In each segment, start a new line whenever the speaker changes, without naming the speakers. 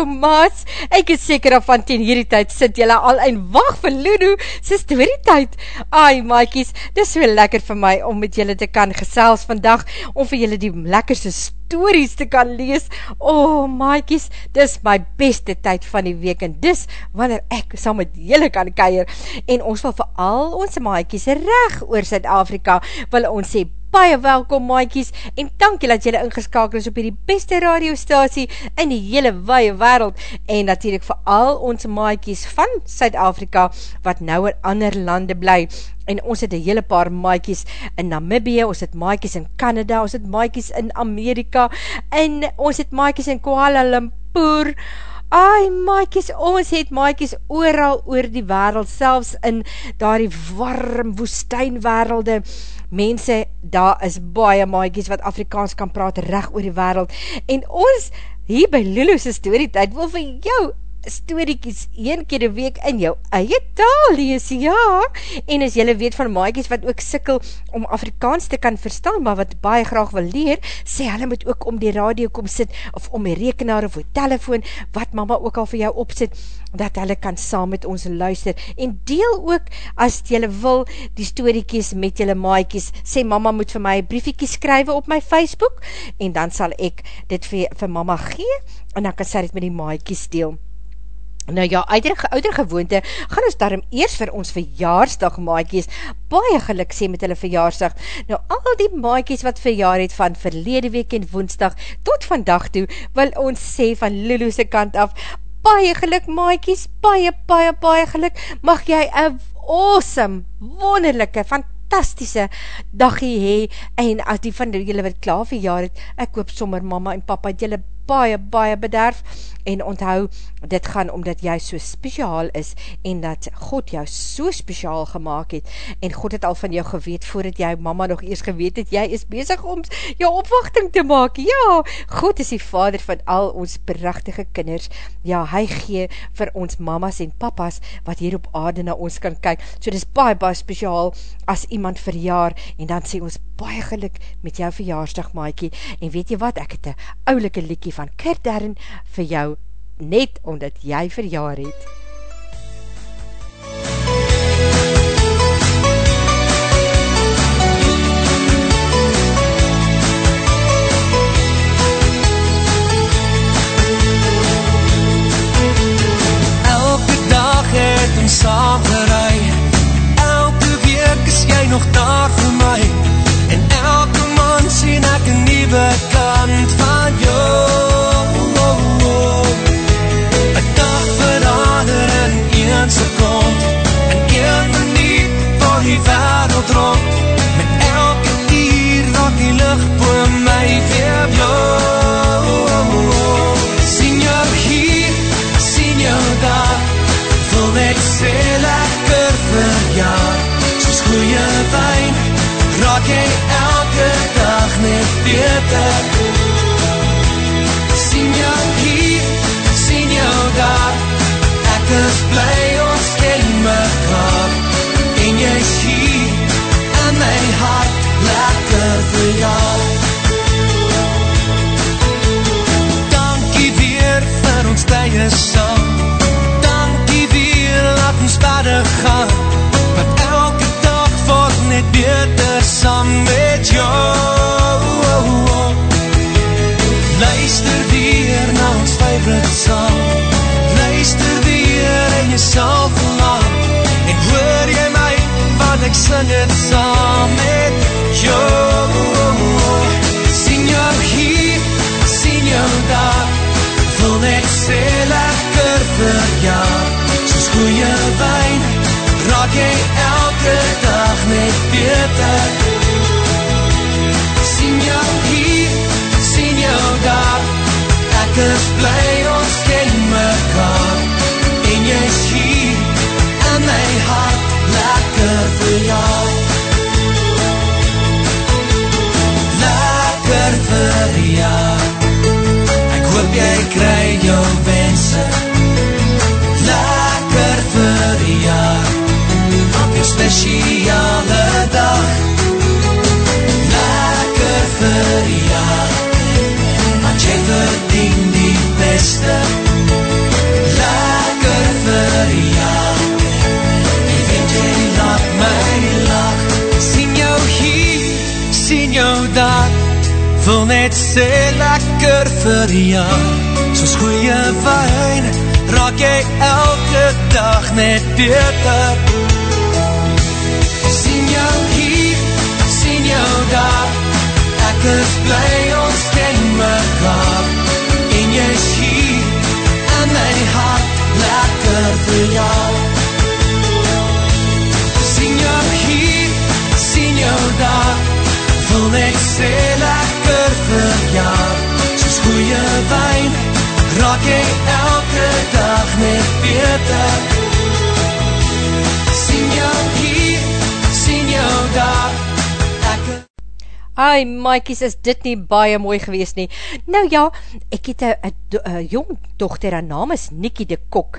Hallo maats, ek is seker af van ten hierdie tyd sit julle al en wacht vir Lulu, sy story tyd. Ai maaikies, dis so lekker vir my om met julle te kan gesels vandag, om vir julle die lekkerste stories te kan lees. O oh, maaikies, dis my beste tyd van die week en dis wanneer ek saam met julle kan keier. En ons wil vir al ons maaikies reg oor Zuid-Afrika, wil ons sê baie welkom maaikies en dankie dat jylle ingeskakel is op hierdie beste radiostasie in die hele waie wereld en natuurlijk vir al ons maaikies van Suid-Afrika wat nou in ander lande bly. En ons het een hele paar maaikies in Namibie, ons het maaikies in Canada, ons het maaikies in Amerika en ons het maaikies in Kuala Lumpur. Ai maaikies, ons het maaikies ooral oor die wereld, selfs in daar die warm woestijnwerelde, mense, daar is baie maaikies wat Afrikaans kan praat recht oor die wereld, en ons hier by Lulu's story tyd wil vir jou storiekies een keer een week in jou eie taal lees, ja, en as jylle weet van maaikies wat ook sikkel om Afrikaans te kan verstaan, maar wat baie graag wil leer, sê hulle moet ook om die radio kom sit, of om die rekenaar of die telefoon, wat mama ook al vir jou opsit, dat hulle kan saam met ons luister, en deel ook, as jylle wil, die storiekies met jylle maaikies, sê mama moet vir my briefiekies skrywe op my Facebook, en dan sal ek dit vir, vir mama gee, en dan kan sy dit met die maaikies deel. Nou ja, ouder, ouder gewoonte, gaan ons daarom eers vir ons verjaarsdag maaikies, baie geluk sê met hulle verjaarsdag. Nou al die maaikies wat verjaar het van verlede week en woensdag tot vandag toe, wil ons sê van Lulu's kant af, baie geluk maaikies, baie, baie, baie geluk, mag jy een awesome, wonderlijke, fantastische dagie hee, en as die van julle wat klaar verjaar het, ek hoop sommer mama en papa, julle baie, baie bederf, en onthou, dit gaan omdat jy so speciaal is, en dat God jou so speciaal gemaakt het, en God het al van jou geweet, voordat jy mama nog eers geweet het, jy is bezig om jou opwachting te maak, ja, God is die vader van al ons prachtige kinders, ja, hy gee vir ons mamas en papas, wat hier op aarde na ons kan kyk, so dit is baie, baie speciaal, as iemand verjaar, en dan sê ons, baie geluk met jou verjaarsdag, maaikie, en weet jy wat, ek het een oulike liekie van Kurt Darren vir jou net omdat jy verjaar het.
Elke dag het ons saam gerei Elke week is jy nog daar vir my En elke man sien ek een nieuwe kant die wereld rond. Met elke dier wat die lucht boe my weer blauw Sien jou hier, sien jou daar. Voel net sê lekker verjaar Soos goeie wijn Raak jy elke dag net beter ek sing het saam met jou. Sien jou hier, sien jou daar. Voel net sê lekker vir jou. Soos goeie wijn Raak jy elke dag net beter jou wense. Lekker vir jaar. Maak jou speciale dag. Lekker vir jaar. Want jy verdien die beste. Lekker vir jaar. Jy weet jy laat my lach. Sien jou hier, sien jou daar. Wil net sê lekker vir jaar goeie wijn Raak jy elke dag net beter beter Sien jou hier, sien jou daar
Ai, maaikies, is dit nie baie mooi gewees nie. Nou ja, ek het een jong dochter, haar naam is Nikki de Kok,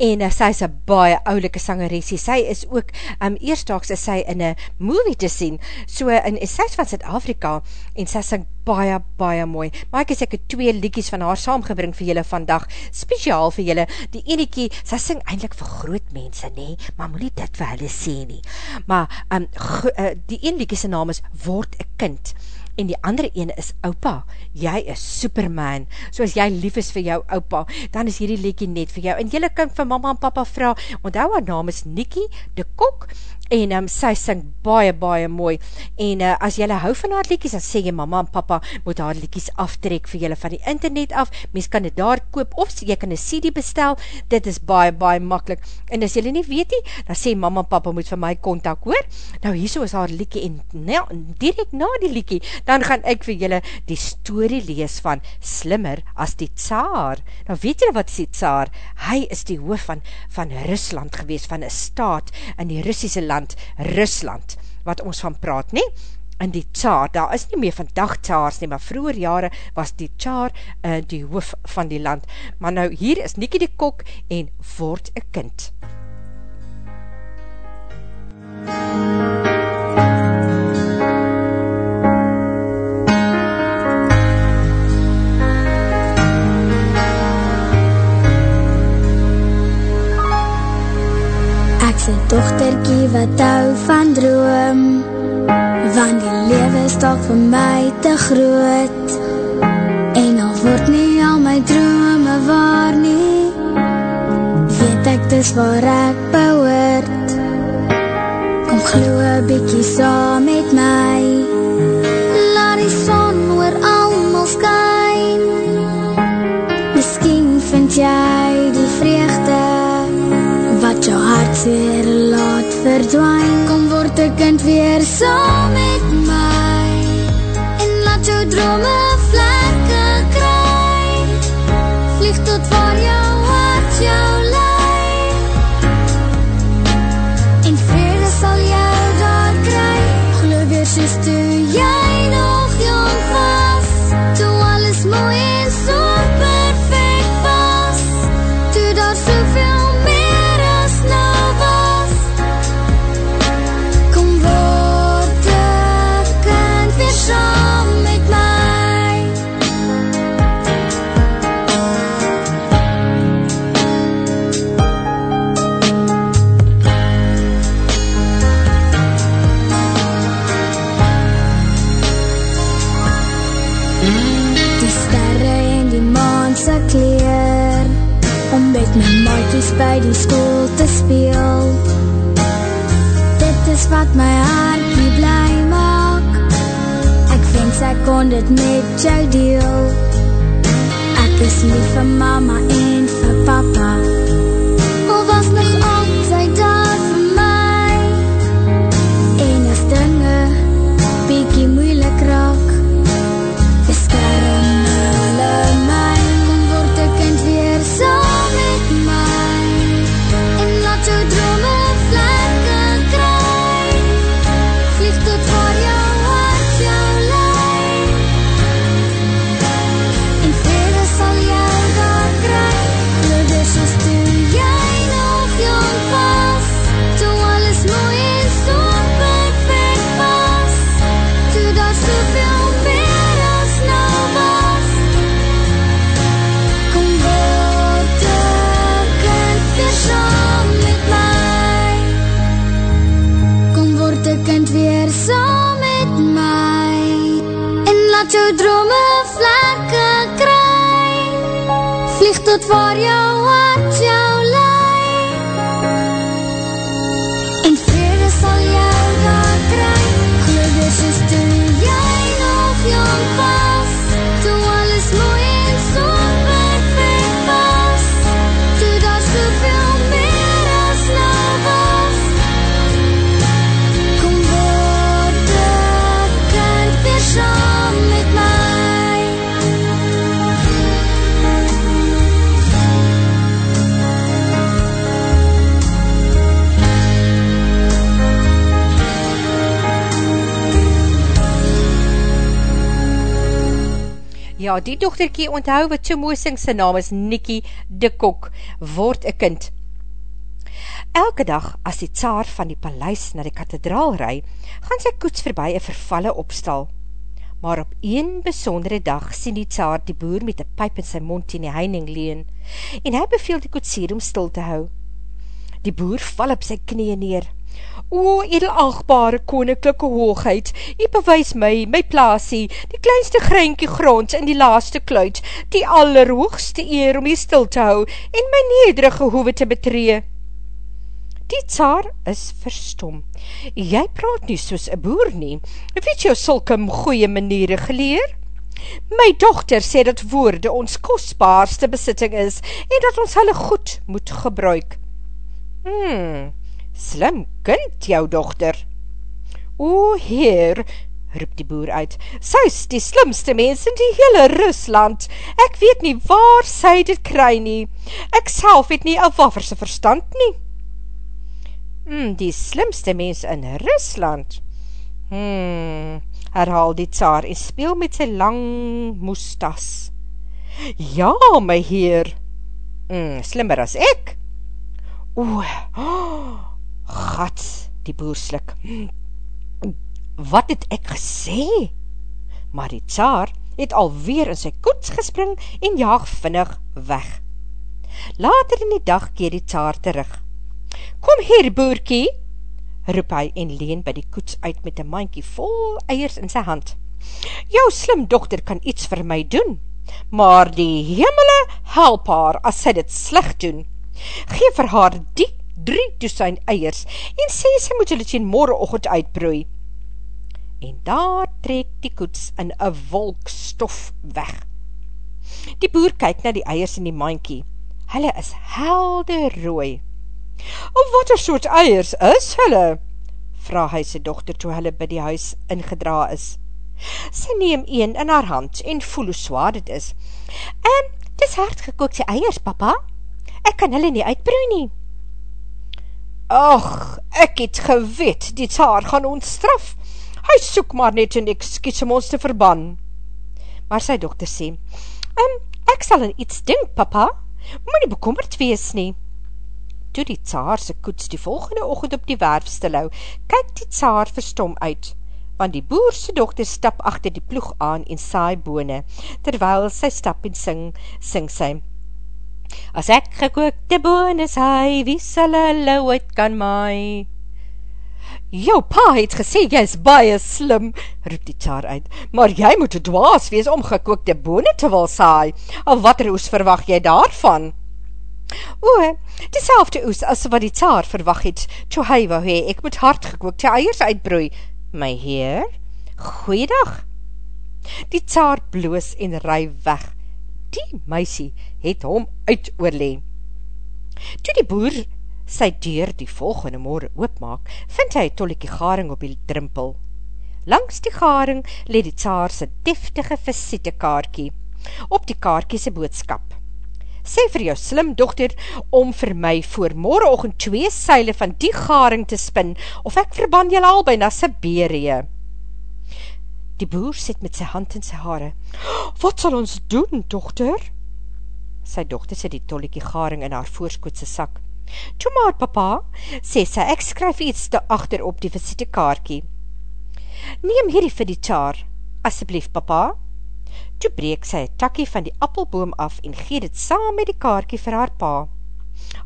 en uh, sy is een baie oulike sangeresie. Sy is ook, um, eerstdaags is sy in een movie te sien, so, en sy is van Zuid-Afrika, en sy sing baie, baie mooi. Maaikies, ek het twee liekies van haar saamgebring vir julle vandag, speciaal vir julle. Die eniekie, sy sing eindelijk vir groot mense, nee, maar moet nie dit vir hulle sê nie. Maar, um, uh, die een liekie sy naam is Word een Kind. En die andere ene is Oupa, jy is Superman, so as jy lief is vir jou Oupa, dan is hierdie leekie net vir jou, en jylle kan vir mama en papa vraag, onthou haar naam is Nikki de Kok, en um, sy sing baie, baie mooi, en uh, as jylle hou van haar liedjes, dan sê jy mama en papa moet haar liedjes aftrek vir jylle van die internet af, mens kan dit daar koop, of jy kan een CD bestel, dit is baie, baie makkelijk, en as jylle nie weet nie, dan sê mama en papa moet vir my kontak hoor, nou hierso is haar liedje, en nou, direct na die liedje, dan gaan ek vir jylle die story lees van Slimmer as die Tsaar, nou weet jylle wat is die Tsaar, hy is die hoof van, van Rusland gewees, van een staat in die Russische land, land, Rusland, wat ons van praat, nie? In die tsaar, daar is nie meer vandag tsaars nie, maar vroeger jare was die tsaar uh, die hoof van die land. Maar nou, hier is Nikie die kok en word een kind.
Ek's wat hou van droom. Want die lewe is dalk vir my te groot. En al word nie al my drome waar nie. Weet ek dis waar ek behoort. Kom glo 'n bietjie saam met my. Verdwijn Kom word een kind weer saam met my En laat jou drome vlekke kry Vlieg tot waar jou mama Vlieg tot waar jou
Ja, die dochterkie onthou wat so mooi sing, sy naam is Nikkie de Kok, word een kind. Elke dag, as die tsaar van die paleis na die kathedraal rui, gaan sy koets voorbij een vervalle opstal. Maar op een besondere dag sien die tsaar die boer met die pijp in sy mond in die heining leen, en hy beveel die koetsier om stil te hou. Die boer val op sy knie neer, O, edelagbare koninklijke hoogheid, jy bewys my, my plaasie, die kleinste greinkie grond in die laaste kluit, die allerhoogste eer om jy stil te hou en my nederige hoeve te betree. Die tsaar is verstom. Jy praat nie soos een boer nie, weet jy sulke goeie maniere geleer? My dochter sê dat woorde ons kostbaarste besitting is en dat ons hulle goed moet gebruik. Hmm, Slim kind, jou dochter. O heer, roep die boer uit, sy is die slimste mens in die hele Rusland. Ek weet nie waar sy dit kry nie. Ek self het nie een wafferse verstand nie. Hmm, die slimste mens in Rusland. Hmm, herhaal die tsaar en speel met sy lang moestas. Ja, my heer. Hmm, slimmer as ek. O, oh, Gat, die boer slik. Wat het ek gesê? Maar die tsaar het alweer in sy koets gespring en jaag vinnig weg. Later in die dag keer die tsaar terug. Kom hier, boerkie, roep hy en leen by die koets uit met een mankie vol eiers in sy hand. Jou slim dochter kan iets vir my doen, maar die hemele help haar as sy dit slig doen. Geef vir haar die drie dosijn eiers en sê sy moet julle tjien morgenochtend uitbroei. En daar trek die koets in een wolk stof weg. Die boer kyk na die eiers in die mankie. Hulle is helder rooi. Of wat er soort eiers is hulle? Vraag hy sy dochter toe hulle by die huis ingedra is. Sy neem een in haar hand en voel hoe zwaar dit is. En, dis hardgekookte eiers, papa. Ek kan hulle nie uitbroei nie. Ach, ek het geweet, die tsaar gaan ons straf. Hy soek maar net een excuse om ons te verban. Maar sy dokter sê, um, ek sal in iets dink, papa, moet nie bekommerd wees nie. Toe die tsaar sy koets die volgende ochend op die werf stilhou, kyk die tsaar verstom uit, want die boerse dokter stap achter die ploeg aan en saai bone, terwyl sy stap en sing, sing sy, As ek gekookte bone saai, wie sal hulle ooit kan maai? Jou pa het gesê, jy is baie slim, roep die tsaar uit, maar jy moet dwaas wees om gekookte bone te wil saai, al wat er oes verwacht jy daarvan? O, die selfde oes as wat die tsaar verwacht het, toe hy wou hee, ek moet hardgekookte eiers uitbroei. My heer, goeiedag. Die tsaar bloos en ry weg. Die meisie het hom uit oorlee. Toe die boer sy deur die volgende morgen oopmaak, vind hy tolliekie garing op die drimpel. Langs die garing leed die tsaar sy deftige visite kaarkie, op die kaarkie sy boodskap. Sê vir jou slim dochter om vir my voor morgenochtend twee seile van die garing te spin, of ek verban jylle al by na Siberië. Die boer sit met sy hand in sy haare. Wat sal ons doen, dochter? Sy dochter sê die tolliekie garing in haar voorskootse sak. Toe maar, papa, sê sy, ek skryf iets daarachter op die visite kaarkie. Neem hierdie vir die tjaar, asseblief, papa. Toe breek sy takkie van die appelboom af en gee dit saam met die kaarkie vir haar pa.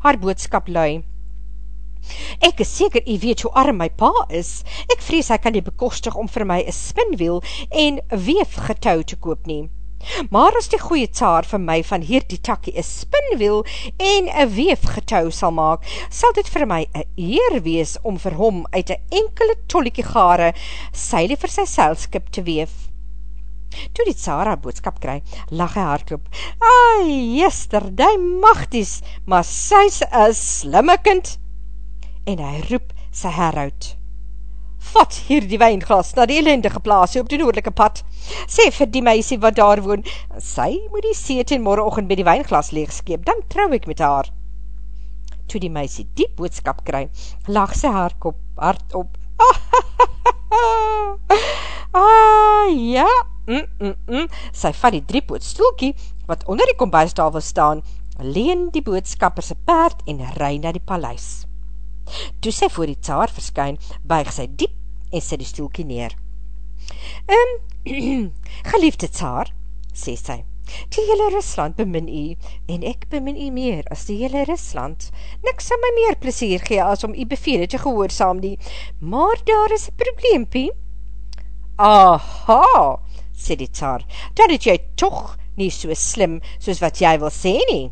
Haar boodskap lui. Ek is seker, jy weet hoe arm my pa is. Ek vrees hy kan nie bekostig om vir my een spinwiel en weefgetouw te koop neem Maar as die goeie tsaar vir my van hier die takkie een spinwiel en een weefgetouw sal maak, sal dit vir my een eer wees om vir hom uit een enkele tolliekie gare seile vir sy seilskip te weef. Toe die tsaar haar boodskap kry, lag hy hardloop. Ai, jester, die machties, maar sy is een slimme kind. En hy roep sy herhoud vat hier die wijnglas na die ellendige plaasie op die noordelike pad. Sê vir die meisie wat daar woon, sy moet die see ten morgenochtend by die wijnglas leegskeep, dan trouw ek met haar. Toe die meisie die boodskap kry, lag sy haar kop hard op. ah, ja, mm, mm, mm. sy vat die driepoot stoelkie, wat onder die kombuistafel staan, leen die boodskapper sy paard en ry na die paleis. Toe sy voor die tsaar verskyn, buig sy diep en sy die stoelkie neer. Um, geliefde tsaar, sê sy, die hele Rusland bemin u, en ek bemin u meer as die hele Rusland. Niks sal my meer plesier gee as om u bevele te gehoorzaam nie, maar daar is een probleempie. Aha, sê die tsaar, dan het jy toch nie so slim soos wat jy wil sê nie.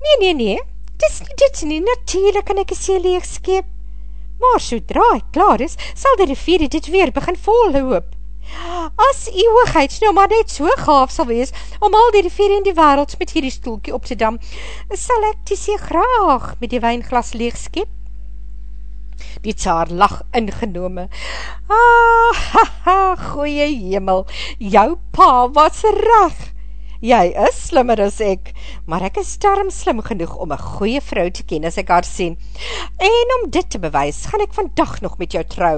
Nee, nee, nee, dis nie dit nie, natuurlijk kan ek een see leegskeep. Maar sodra ek klaar is, sal die rivier dit weer begin volhoop. As die hoogheid nou maar net so gaaf sal wees, om al die rivier in die wereld met hierdie stoelkie op te dam, sal ek die see graag met die wijnglas leegskeep. Die tsaar lag ingenome. Ah, ha, ha, goeie hemel, jou pa was recht jy is slimmer as ek, maar ek is daarom slim genoeg om een goeie vrou te ken as ek haar sien. En om dit te bewys, gaan ek vandag nog met jou trou.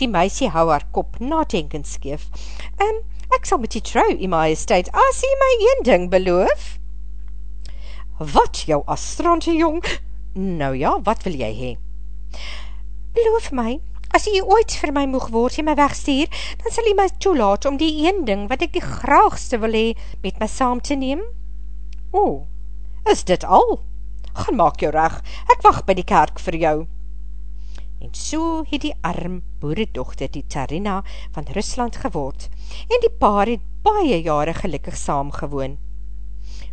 Die meisie hou haar kop nadenkend skeef. En ek sal met die trou, die majesteit, as jy my een ding beloof. Wat, jou astrante jong? Nou ja, wat wil jy hee? Beloof my, As jy ooit vir my moeg word, jy my wegstuur, dan sal jy my toelaat om die een ding wat ek die graagste wil hee, met my saam te neem. O, is dit al? Gaan maak jou reg, ek wacht by die kerk vir jou. En so het die arm boeredochter die Tsarina van Rusland geword, en die paar het baie jare gelukkig saam gewoon.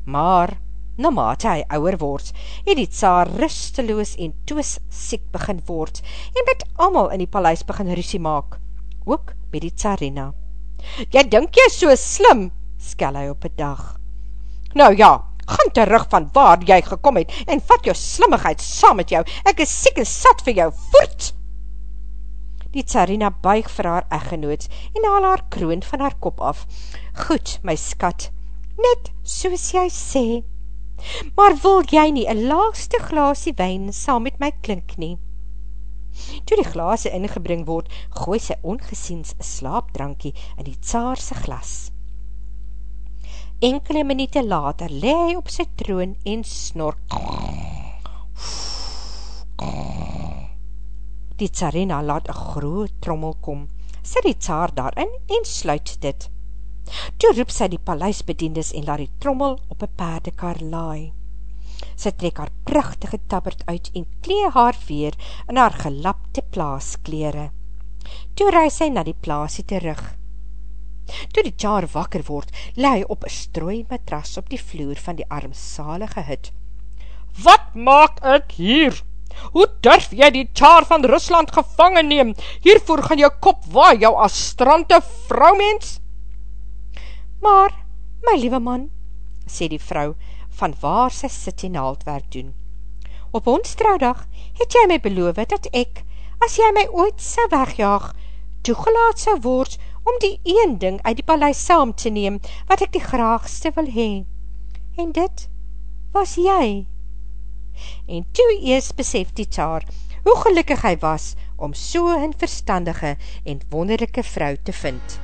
Maar, na mate hy ouwer word, het die tsaar rusteloos en toos siek begin word, en met amal in die paleis begin rusie maak, ook met die tsarina. Jy dink jy so slim, skel hy op een dag. Nou ja, gaan terug van waar jy gekom het, en vat jou slimmigheid saam met jou, ek is siek en sat vir jou, voort! Die tsarina buig vir haar eggenoot, en haal haar kroon van haar kop af. Goed, my skat, net soos jy sê, maar wil jy nie een laagste glaasie wijn saam met my klink nie? Toe die glaase ingebring word, gooi sy ongesiens een slaapdrankie in die tsaarse glas. Enkele minuute later le hy op sy troon en snork. Die tsarina laat een groot trommel kom, sit die tsaar daarin en sluit dit. Toe roep sy die paleisbediendes en laat die trommel op een paardekar laai. Sy trek haar prachtige tabbert uit en klee haar weer in haar gelapte plaaskleren. Toe reis sy na die plaasie terug. Toe die tjaar wakker word, lei op een strooi matras op die vloer van die armsalige hut. Wat maak ek hier? Hoe durf jy die tjaar van Rusland gevangen neem? Hiervoor gaan jou kop waai, jou astrante vrouwmens? Maar, my liewe man, sê die vrou, van waar sy sit en haaldwerk doen. Op ons trouwdag het jy my beloof dat ek, as jy my ooit sy wegjaag, toegelaat sy word om die een ding uit die paleis saam te neem, wat ek die graagste wil heen. En dit was jy. En toe ees besef die taar, hoe gelukkig hy was om so een verstandige en wonderlijke vrou te vind.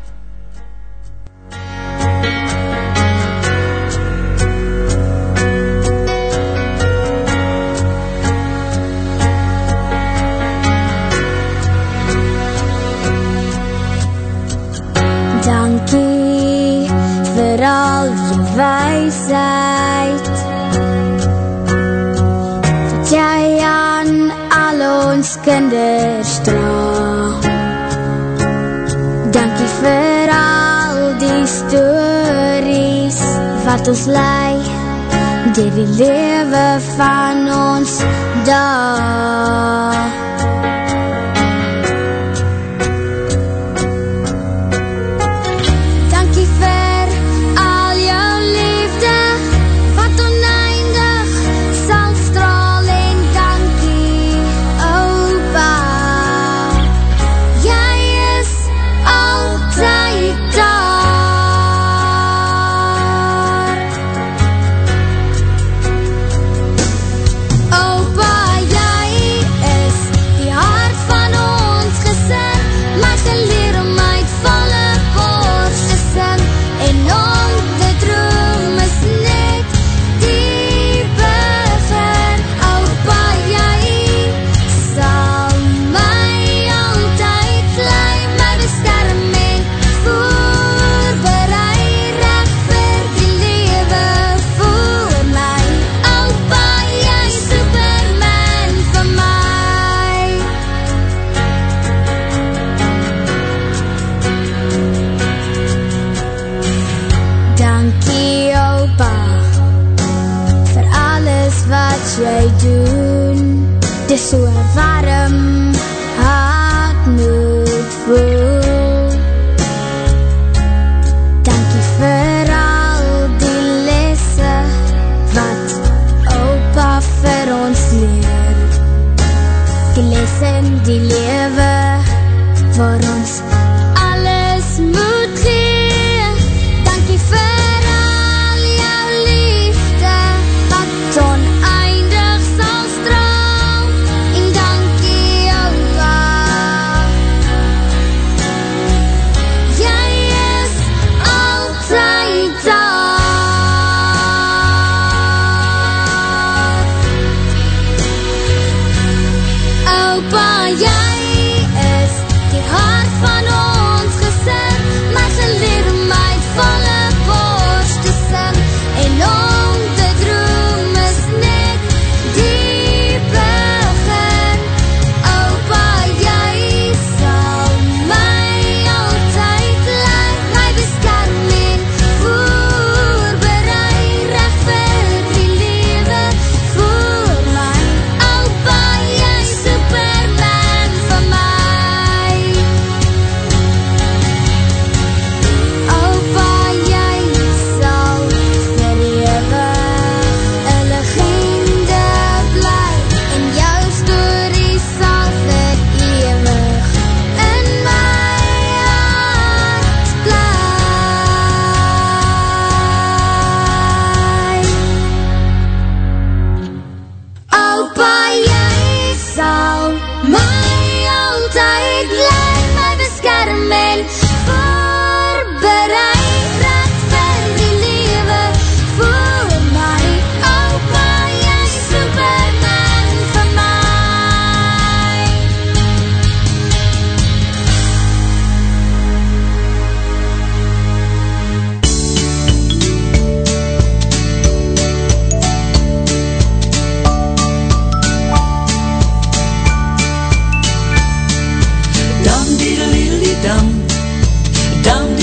wysheid wat jy aan al ons kinders dra dankie vir al die stories wat ons lei dier die lewe van ons dag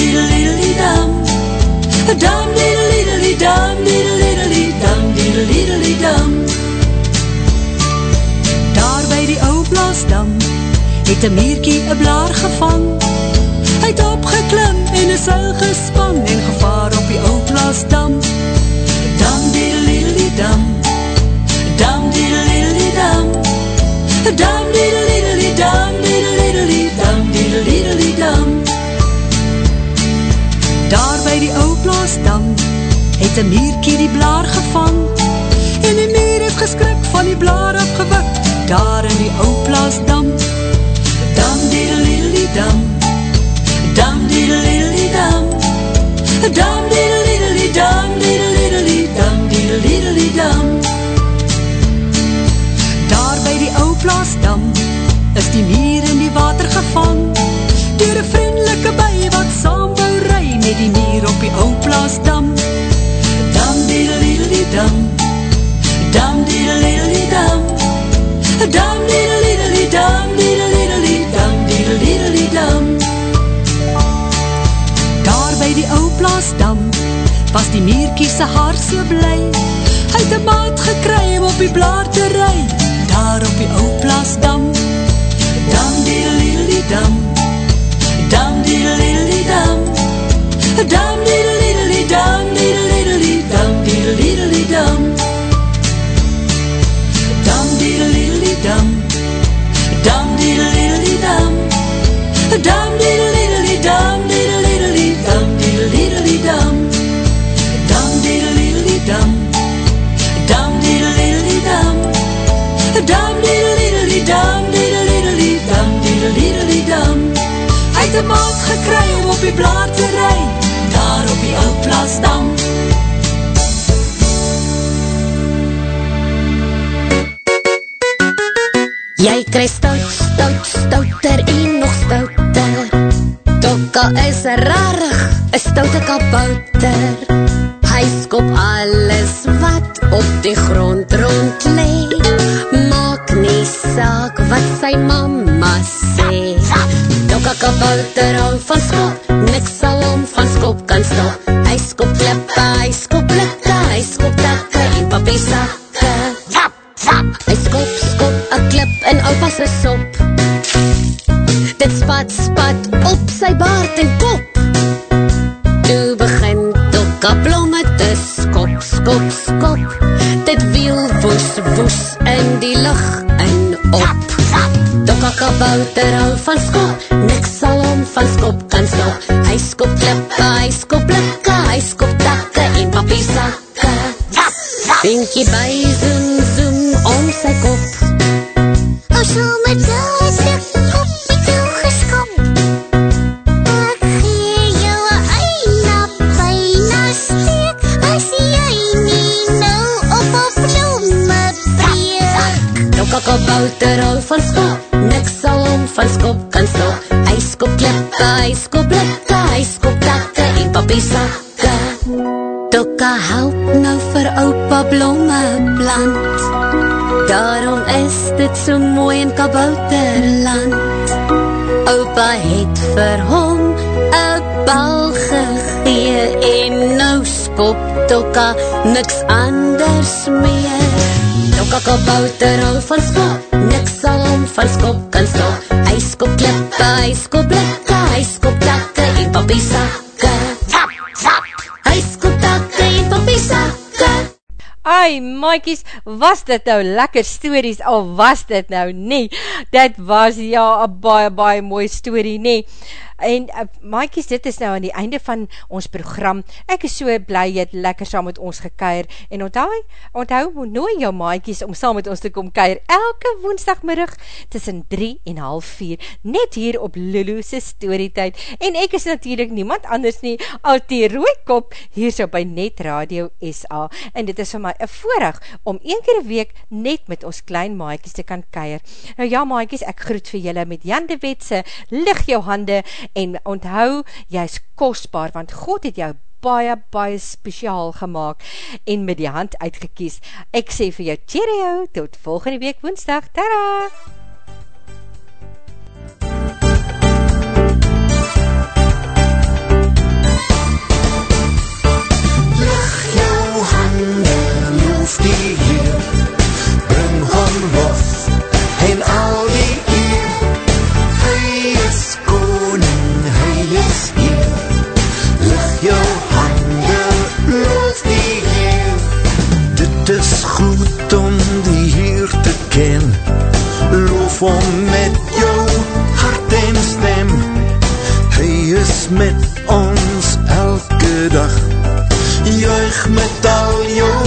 diddle diddle dum, a dum diddle diddle dum diddle diddle dum diddle diddle dum. Daar by die ou blaasdam het 'n miertjie 'n blaar gevang. Hy het opgeklim en 'n seil gespan en gevaar op die ou blaasdam. Dam diddle diddle dum, dum diddle diddle dum, dum diddle Daar by die ou plaasdam het een meerkie die blaar gevang en die meer het geskrik van die blaar afgewik daar in die ou plaasdam Dam diddeliddeli dam Dam diddeliddeli dam Dam diddeliddeli dam diddeliddeli dam diddeliddeli dam Daar by die ou plaasdam is die meer in die water die mierkie sy haar so bly, hy het een maat gekry om op die blaar te rui, daar op die ou plaas dam, dam die lili dam, Een maat gekry om op die blaar te rij Daar op die ou plaasdam
Jy kry stout, stout, stouter en nog stouter. Tokka is rarig, een stoute kabouter. Hy skop alles wat op die grond rond lee Maak nie saak wat sy mama sê Tokka kabouter hou van skop, niks sal om van skop kan stop. Hy skop klippe, hy skop blikke, hy skop takke en papiesakke Hy skop, skop, a klip in opa sy sop. Dit spat, spat op sy baard en kop. Toe begin Tokka blomme te skop, skop, skop. Dit wiel woes, woes in die lucht en op. Tokka kabouter hou van skop Hy skop klippe, hy skop blikke Hy skop takke en papiesakke Oupa het vir hom een bal gegee En nou skop Tokka niks anders meer. Tokka kabouter hou van skop Niks sal hom van skop kan stop. Hy skop klippe, hy skop blikke Hy skop takke en papiesakke Hy
Ai, maaikies, was dit nou lekker stories, al was dit nou nie. Dit was, ja, een baie, baie mooi story, nie. En uh, maaikies, dit is nou aan die einde van ons program. Ek is so blij jy het lekker saam met ons gekuier. En onthou, onthou nooi jou maaikies om saam met ons te kom kuier. Elke woensdagmiddag tussen 3 en half 4. Net hier op Lulu's storytijd. En ek is natuurlijk niemand anders nie al die rooikop hier so by Net Radio SA. En dit is vir my een voorig om een keer een week net met ons klein maaikies te kan kuier. Nou ja maaikies, ek groet vir julle met Jan de Wetse, lig jou hande en onthou, jy is kostbaar, want God het jou baie, baie speciaal gemaakt en met die hand uitgekies. Ek sê vir jou cheerio, tot volgende week woensdag, tada!
Hom met jou hart en stem. Hy is met ons elke dag, juig met al jou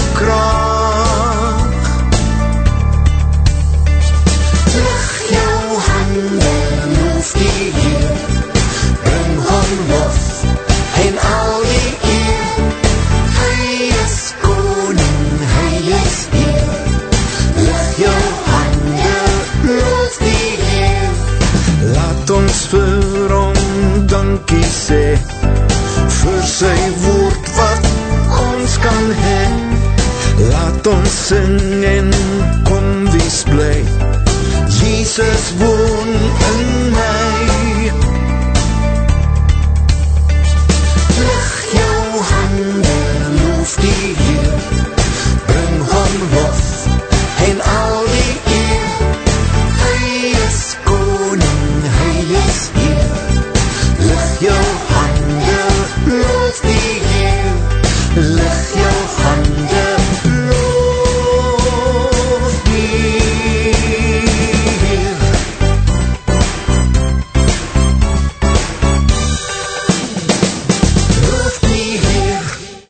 sy woord wat ons kan heen. Laat ons sing en kom wees bly, Jesus woon